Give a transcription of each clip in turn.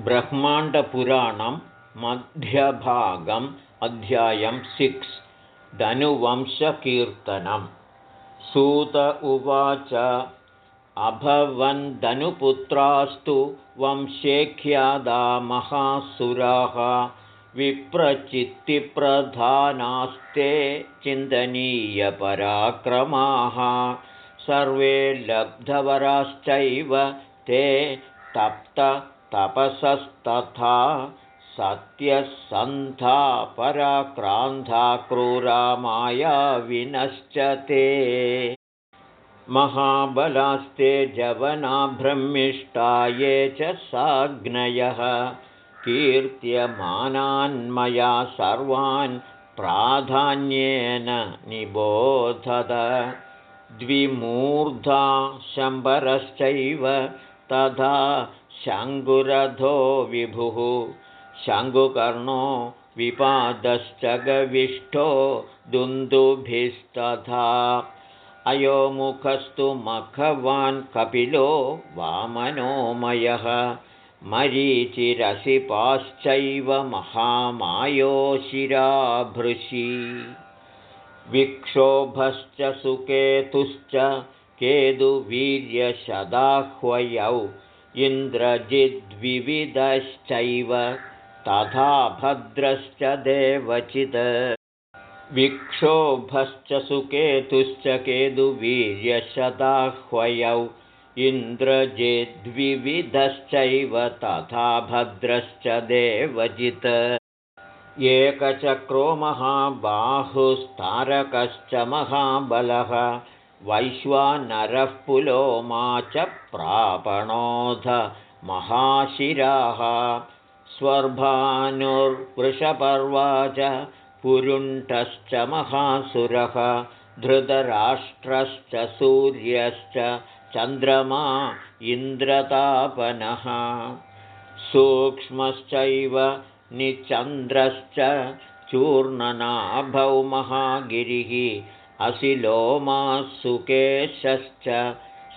ब्रह्माण्डपुराणं मध्यभागम् अध्यायं सिक्स्। धनुवंशकीर्तनं सूत उवाच अभवन्दनुपुत्रास्तु वंशेख्यादा महासुराः विप्रचित्तिप्रधानास्ते चिन्तनीयपराक्रमाः। सर्वे लब्धवराश्चैव ते तप्त तपसस्तथा सत्यसन्धा पराक्रान्ता क्रूरामाया विनश्च ते। महाबलास्ते जवना ब्रह्मिष्टा ये च साग्नयः। कीर्त्यमानान्मया सर्वान् प्राधान्येन निबोधत द्विमूर्धा शम्बरश्चैव तथा शङ्कुरथो विभुः। शङ्कुकर्णो विपादश्च गविष्ठो दुन्दुभिस्तथा। अयोमुखस्तु मखवान् कपिलो वामनोमयः। मरीचिरसिपाश्चैव महामायोशिराभृशि विक्षोभश्च सुकेतुश्च केतुवीर्यशदाह्वयौ इन्द्रजिद्विविधश्चैव तथा भद्रश्च देवचित्। विक्षोभश्च सुकेतुश्च केतुवीर्यशदाह्वयौ इन्द्रजिद्विविधश्चैव तथा भद्रश्च देवजित् एकचक्रो महाबाहुस्तारकश्च महाबलः वैश्वानरः पुलोमा च प्रापणोध महाशिराः स्वर्भानुर्वृषपर्वा च पुरुण्ठश्च महासुरः धृतराष्ट्रश्च सूर्यश्च चन्द्रमा इन्द्रतापनः सूक्ष्मश्चैव निचन्द्रश्च चूर्णनाभौ महागिरिः असिलोमासुकेशश्च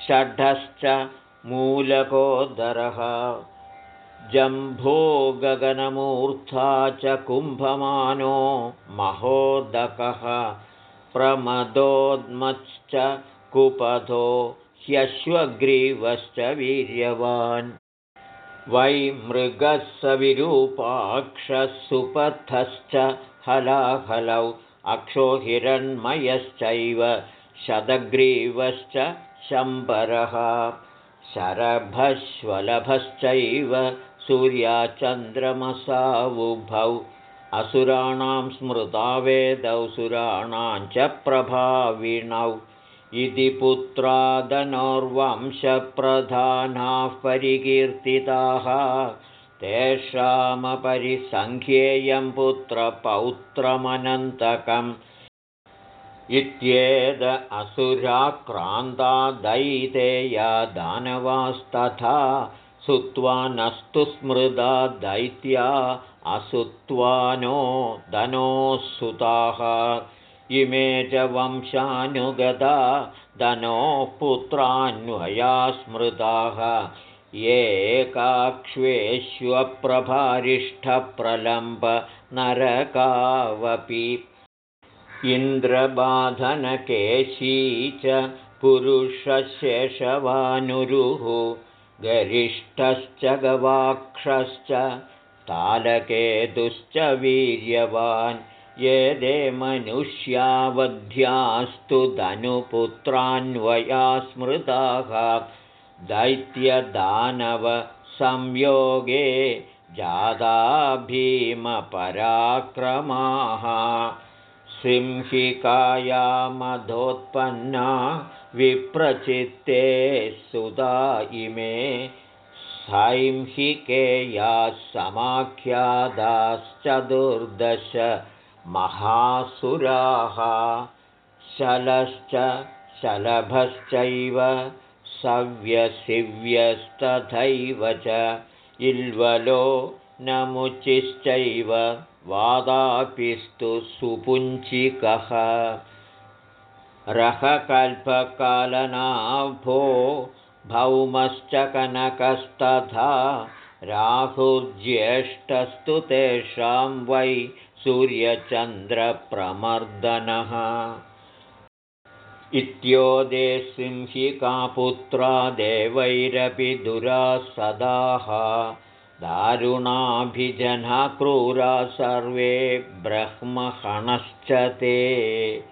षड्ढश्च मूलकोदरः जम्भो गगनमूर्था च कुम्भमानो महोदकः प्रमदोद्मश्च कुपथो ह्यश्वग्रीवश्च वीर्यवान्। वै मृगः सविरूपाक्षः सुपथश्च हलाहलौ अक्षोहिरण्मयश्चैव शतग्रीवश्च शम्बरः। शरभश्वलभश्चैव सूर्याचन्द्रमसावुभौ असुराणां स्मृतावेदौ सुराणां च प्रभाविणौ। इति पुत्रादनोर्वंशप्रधानाः परिकीर्तिताः तेषामपरिसङ्ख्येयं पुत्रपौत्रमनन्तकम् इत्येद असुराक्रान्ता दैतेया दानवास्तथा सुत्वा नस्तु स्मृदा दैत्या असुत्वानो धनोः इमे च वंशानुगता धनोः पुत्रान्वया स्मृताः नरकावपि इन्द्रबाधनकेशी च पुरुषशेषवानुरुः गरिष्ठश्च गवाक्षश्च तालकेतुश्च वीर्यवान् ये दे मनुष्यावध्यास्तु धनुपुत्रान्वया स्मृताः दैत्यदानवसंयोगे जादा भीमपराक्रमाः सिंहिकायामधोत्पन्ना विप्रचित्ते सुधा इमे सैंहिकेयाः समाख्यादाश्चतुर्दश महासुराः शलश्च शलभश्चैव सव्यसिव्यस्तथैव च इल्वलो नमुचिश्चैव वादापिस्तु सुपुञ्चिकः। रहकल्पकालनाभो भौमश्च कनकस्तथा राहुर्ज्येष्ठस्तु तेषां वै सूर्यचन्द्रप्रमर्दनः इत्योदे सिंहिकापुत्रा देवैरपि दुरासदाः दारुणाभिजना क्रूरा सर्वे ब्रह्महणश्च ते।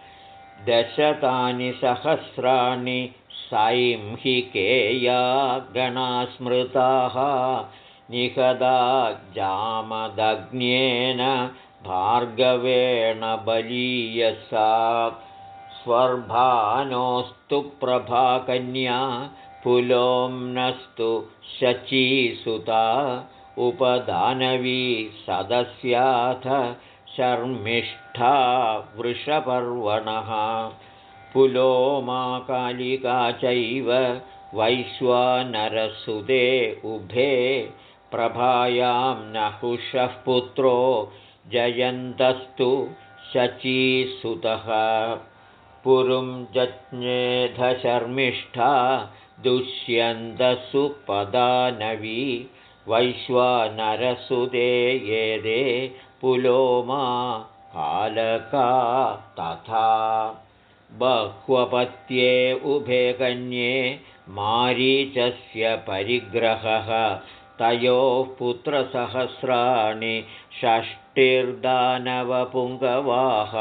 दशतानि सहस्राणि सैंहिकेया गणास्मृताः। निहदा जामदग्न्येन भार्गवेण बलीयसा स्वर्भानोऽस्तु प्रभाकन्या पुलोम्नस्तु शचीसुता उपदानवी सदस्याथ शर्मिष्ठा वृषपर्वणः। पुलोमाकालिका चैव वैश्वानरसुते उभे प्रभायां नहुषः पुत्रो जयन्तस्तु शचीसुतः पुरुं जज्ञेधशर्मिष्ठा दुष्यन्तसुपदानवी वैश्वानरसुदे येदे पुलोमा कालका तथा। बह्वपत्ये उभे कन्ये मारीचस्य परिग्रहः। तयोः पुत्रसहस्राणि षष्टिर्दानवपुङ्गवाः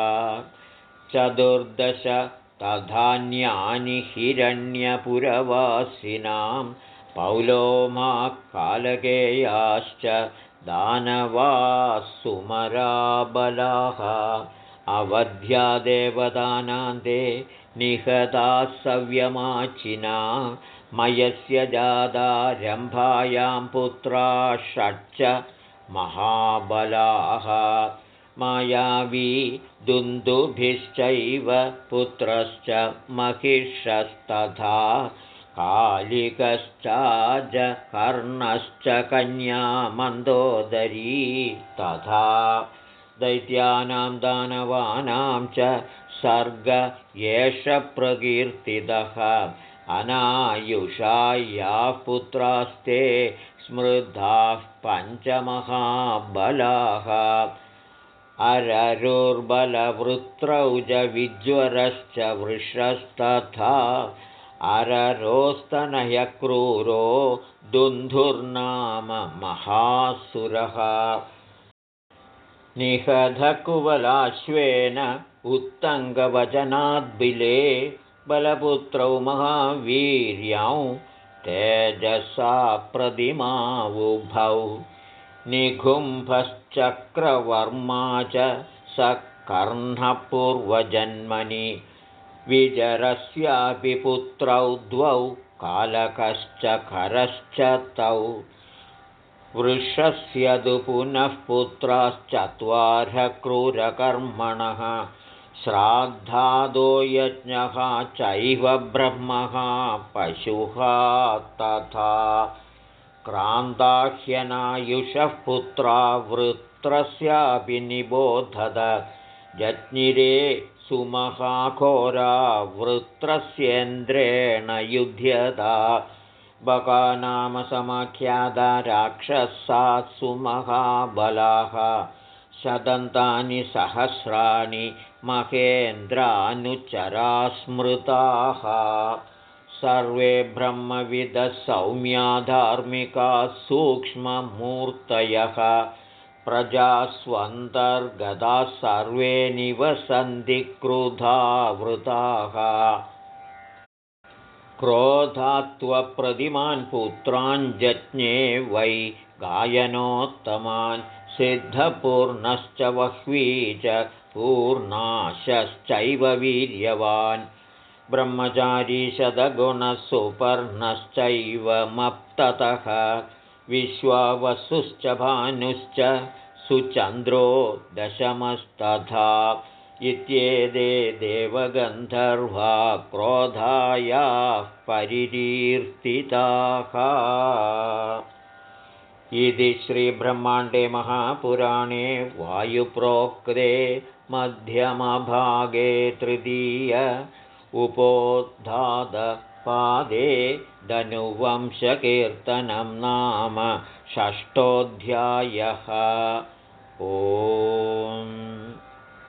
चतुर्दश तधान्यानि हिरण्यपुरवासिनां पौलोमाकालकेयाश्च दानवासुमराबलाः अवध्यादेवदानान्ते निहताः सव्यमाचिना मयस्य जादारम्भायां पुत्रा षट्च महाबलाः मायावी दुन्दुभिश्चैव पुत्रश्च महिषस्तथा कालिकश्चाजकर्णश्च कन्या मन्दोदरी तथा दैत्यानां दानवानां च सर्ग एष प्रकीर्तितः अनायुषायाः पुत्रास्ते स्मृताः पञ्चमहाबलाः विज्वरश्च वृषस्तथा अररोस्तनयक्रूरो दुन्धुर्नाम महासुरः। निहधकुवलाश्वेन उत्तङ्गवचनाद्बिले बलपुत्रौ महावीर्यौ तेजसा प्रतिमावुभौ निघुम्भश्चक्रवर्मा च स कर्णपूर्वजन्मनि विजरस्यापि पुत्रौ द्वौ कालकश्च खरश्च तौ वृषस्य तु पुनः पुत्राश्चत्वारः क्रूरकर्मणः श्राद्धादो यज्ञः चैव ब्रह्मः पशुः तथा क्रान्ताह्यनायुषः पुत्रा वृत्रस्यापि निबोधत जज्ञिरे सुमहाघोरा वृत्रस्येन्द्रेण युध्यता। बकानामसमाख्याता राक्षसा सुमहाबलाः। शदन्तानि सहस्राणि महेन्द्रानुचरा स्मृताः सर्वे ब्रह्मविदः सौम्या धार्मिकाः सूक्ष्ममूर्तयः प्रजास्वन्तर्गताः सर्वे निवसन्ति क्रुधा वृताः क्रोधात्वप्रतिमान् पुत्राञ्जज्ञे वै गायनोत्तमान् सिद्धपूर्णश्च वह्वी च पूर्णाशश्चैव वीर्यवान् ब्रह्मचारी शतगुणसुपर्णश्चैव मप्ततः विश्वावसुश्च भानुश्च सुचन्द्रो दशमस्तथा इत्येते देवगन्धर्वा क्रोधायाः परिकीर्तिताः इति श्रीब्रह्माण्डे महापुराणे वायुप्रोक्ते मध्यमभागे तृतीय उपोद्धाद पादे धनुवंशकीर्तनं नाम षष्ठोऽध्यायः। ओ